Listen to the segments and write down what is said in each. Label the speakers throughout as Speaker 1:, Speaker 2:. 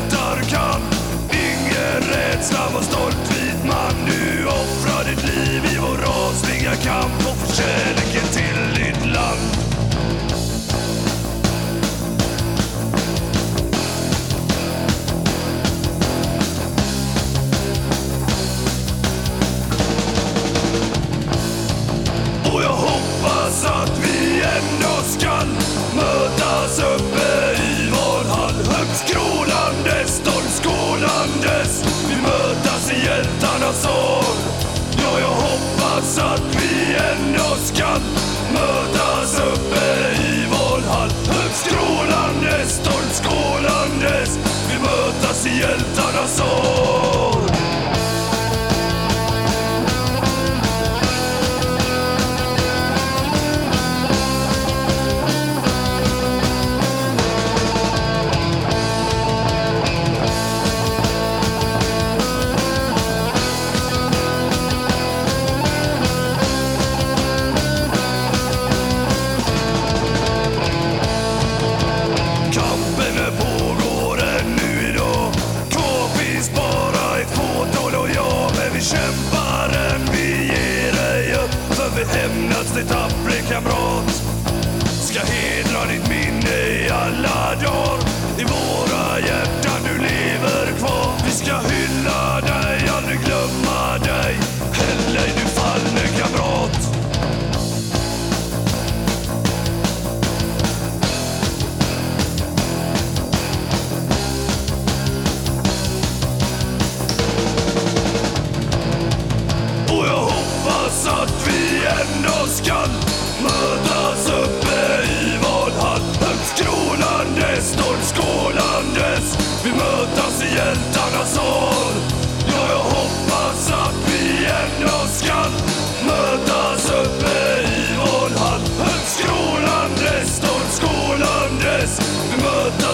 Speaker 1: hjältar kan Ingen rädsla, var stolt vit man Du offrar ditt liv i vår rasliga kamp och för kärleken jag såg. Ja, jag hoppas att vi ändå ska mötas uppe i vår hall. Högt strålandes, stolt skålandes, vi mötas i hjältarnas sång.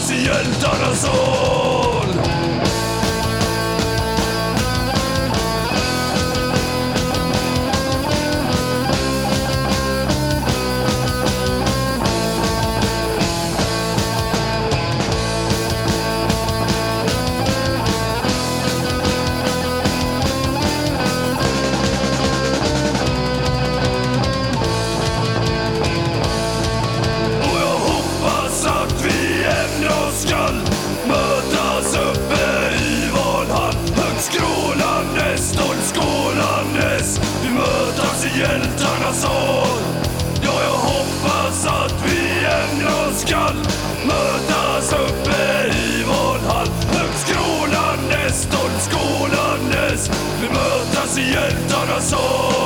Speaker 1: Sienta razón Skrålandes, nån skålandes, Vi mötas i hjältarnas sal. Ja, jag hoppas att vi ändå skall mötas uppe i vår hall Högt skrålandes, nån skålandes, Vi mötas i hjältarnas sal.